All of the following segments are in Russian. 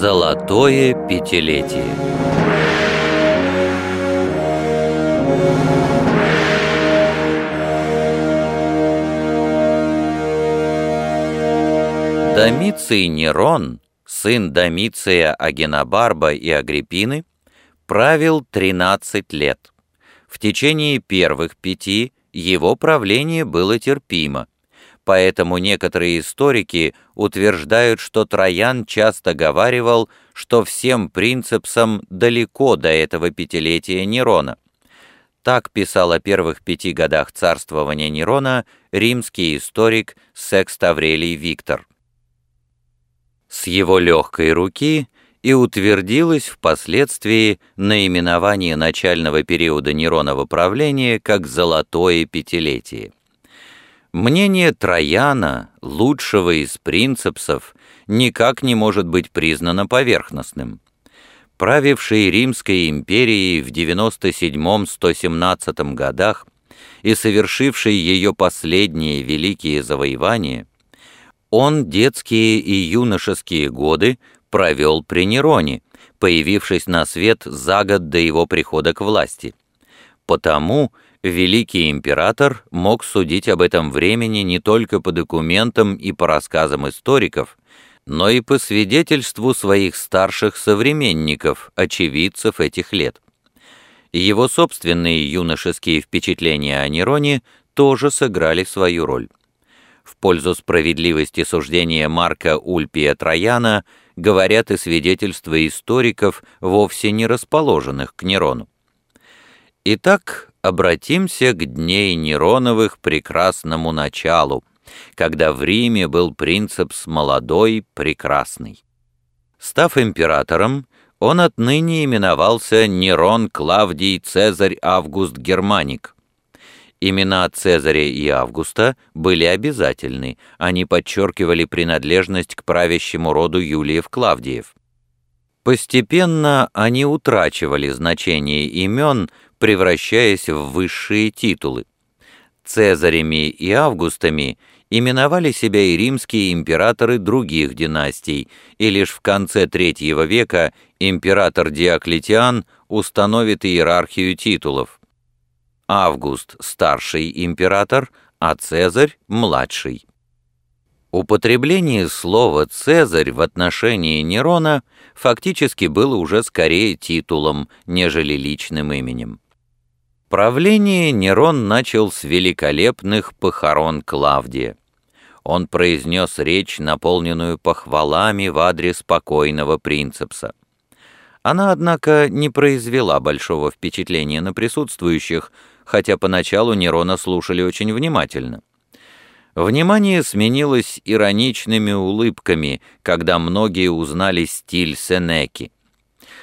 Золотое пятилетие Домиций Нерон, сын Домиция Агенобарба и Агриппины, правил 13 лет. В течение первых пяти его правление было терпимо, поэтому некоторые историки утверждают, что Троян часто говаривал, что всем принципсам далеко до этого пятилетия Нерона. Так писал о первых пяти годах царствования Нерона римский историк Секст Аврелий Виктор с его легкой руки и утвердилось впоследствии наименование начального периода Неронова правления как «золотое пятилетие». Мнение Трояна, лучшего из принципсов, никак не может быть признано поверхностным. Правивший Римской империей в 97-117 годах и совершивший ее последние великие завоевания, он детские и юношеские годы провел при Нероне, появившись на свет за год до его прихода к власти. Потому великий император мог судить об этом времени не только по документам и по рассказам историков, но и по свидетельству своих старших современников, очевидцев этих лет. Его собственные юношеские впечатления о Нероне тоже сыграли свою роль в пользу справедливости суждения Марка Ульпия Трояна говорят и свидетельства историков, вовсе не расположенных к Нерону. Итак, обратимся к дней Нероновых прекрасному началу, когда в Риме был принцепс молодой, прекрасный. Став императором, он отныне именовался Нерон Клавдий Цезарь Август Германик – Имена Цезаря и Августа были обязательны, они подчеркивали принадлежность к правящему роду Юлиев-Клавдиев. Постепенно они утрачивали значение имен, превращаясь в высшие титулы. Цезарями и Августами именовали себя и римские императоры других династий, и лишь в конце III века император Диоклетиан установит иерархию титулов. Август – старший император, а Цезарь – младший. Употребление слова «Цезарь» в отношении Нерона фактически было уже скорее титулом, нежели личным именем. Правление Нерон начал с великолепных похорон Клавдия. Он произнес речь, наполненную похвалами в адрес покойного принцепса. Она, однако, не произвела большого впечатления на присутствующих, хотя поначалу Нерона слушали очень внимательно. Внимание сменилось ироничными улыбками, когда многие узнали стиль Сенеки.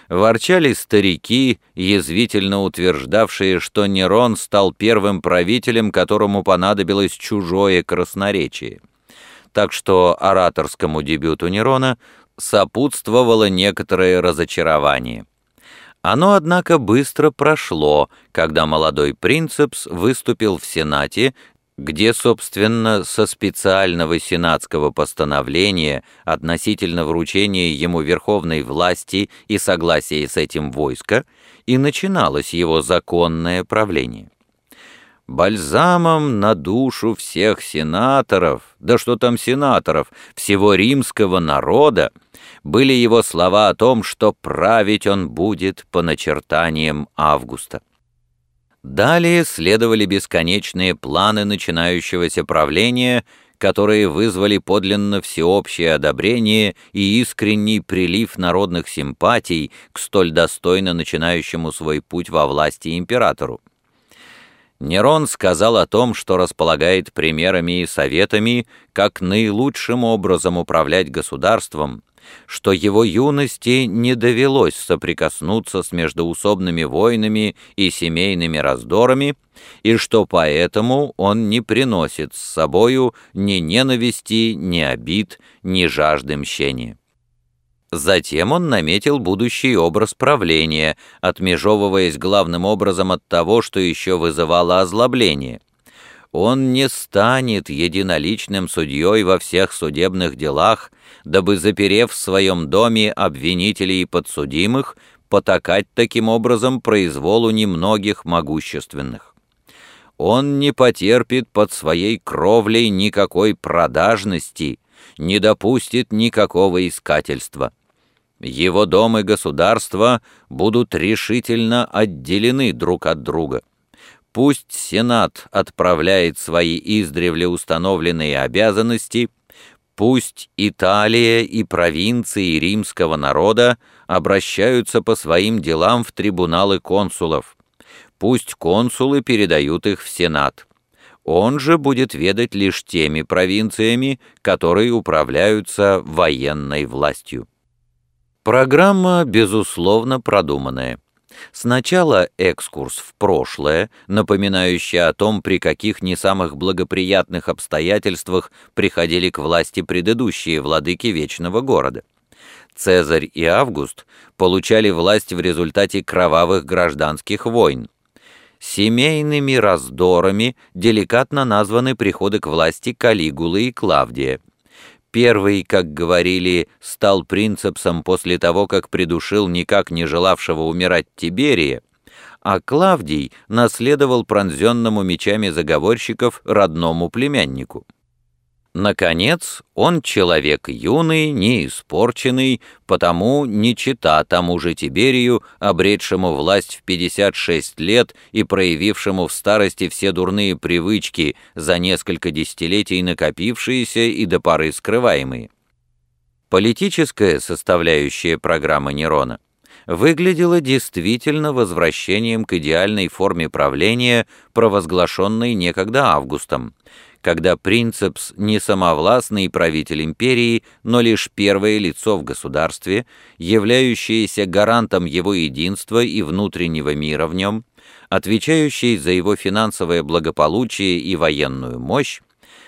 Ворчали старики, язвительно утверждавшие, что Нерон стал первым правителем, которому понадобилось чужое красноречие. Так что ораторскому дебюту Нерона сопутствовало некоторое разочарование. Оно, однако, быстро прошло, когда молодой принцепс выступил в Сенате, где, собственно, со специального сенатского постановления относительно вручения ему верховной власти и согласия с этим войска и начиналось его законное правление. Бальзамом на душу всех сенаторов, да что там сенаторов, всего римского народа, были его слова о том, что править он будет по начертаниям Августа. Далее следовали бесконечные планы начинающегося правления, которые вызвали подлинно всеобщее одобрение и искренний прилив народных симпатий к столь достойно начинающему свой путь во власти императору. Нерон сказал о том, что располагает примерами и советами, как наилучшим образом управлять государством, что его юности не довелось соприкоснуться с междоусобными войнами и семейными раздорами, и что поэтому он не приносит с собою ни ненависти, ни обид, ни жажды мщения. Затем он наметил будущий образ правления, отмежевываясь главным образом от того, что еще вызывало озлобление. Он не станет единоличным судьей во всех судебных делах, дабы, заперев в своем доме обвинителей и подсудимых, потакать таким образом произволу немногих могущественных. Он не потерпит под своей кровлей никакой продажности, не допустит никакого искательства. Его дом и государство будут решительно отделены друг от друга. Пусть Сенат отправляет свои издревле установленные обязанности, пусть Италия и провинции римского народа обращаются по своим делам в трибуналы консулов, пусть консулы передают их в Сенат. Он же будет ведать лишь теми провинциями, которые управляются военной властью. Программа, безусловно, продуманная. Сначала экскурс в прошлое, напоминающий о том, при каких не самых благоприятных обстоятельствах приходили к власти предыдущие владыки Вечного Города. Цезарь и Август получали власть в результате кровавых гражданских войн. Семейными раздорами деликатно названы приходы к власти Калигулы и Клавдия – Первый, как говорили, стал принцепсом после того, как придушил никак не желавшего умирать Тиберия, а Клавдий наследовал пронзенному мечами заговорщиков родному племяннику. Наконец, он человек юный, не испорченный, потому не чита тому же Тиберию, обретшему власть в 56 лет и проявившему в старости все дурные привычки, за несколько десятилетий накопившиеся и до поры скрываемые. Политическая составляющая программы Нерона выглядела действительно возвращением к идеальной форме правления, провозглашенной некогда Августом, когда принцепс не самовластный правитель империи, но лишь первое лицо в государстве, являющееся гарантом его единства и внутреннего мира в нем, отвечающий за его финансовое благополучие и военную мощь,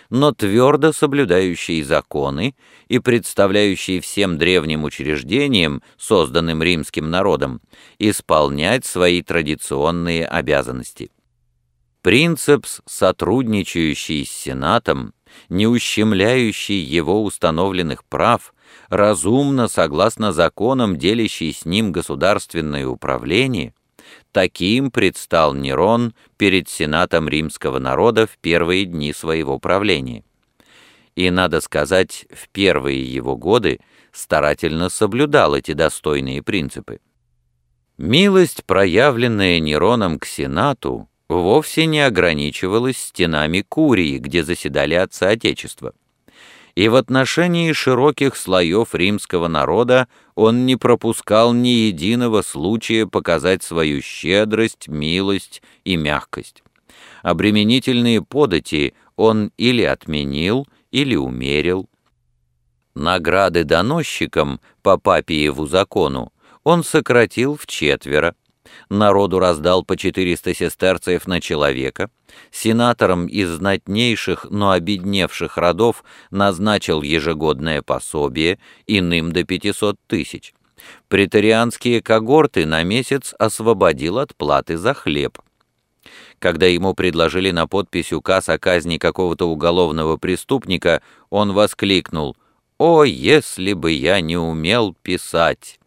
но твердо соблюдающий законы и представляющий всем древним учреждениям, созданным римским народом, исполнять свои традиционные обязанности. Принцепс, сотрудничающий с Сенатом, не ущемляющий его установленных прав, разумно, согласно законам, делящий с ним государственное управление, таким предстал Нерон перед Сенатом римского народа в первые дни своего правления. И, надо сказать, в первые его годы старательно соблюдал эти достойные принципы. Милость, проявленная Нероном к Сенату, вовсе не ограничивалась стенами Курии, где заседали отцы Отечества. И в отношении широких слоев римского народа он не пропускал ни единого случая показать свою щедрость, милость и мягкость. Обременительные подати он или отменил, или умерил. Награды доносчикам по Папиеву закону он сократил в четверо, народу раздал по 400 сестерцев на человека, сенаторам из знатнейших, но обедневших родов назначил ежегодное пособие, иным до 500 тысяч. Претарианские когорты на месяц освободил от платы за хлеб. Когда ему предложили на подпись указ о казни какого-то уголовного преступника, он воскликнул «О, если бы я не умел писать!»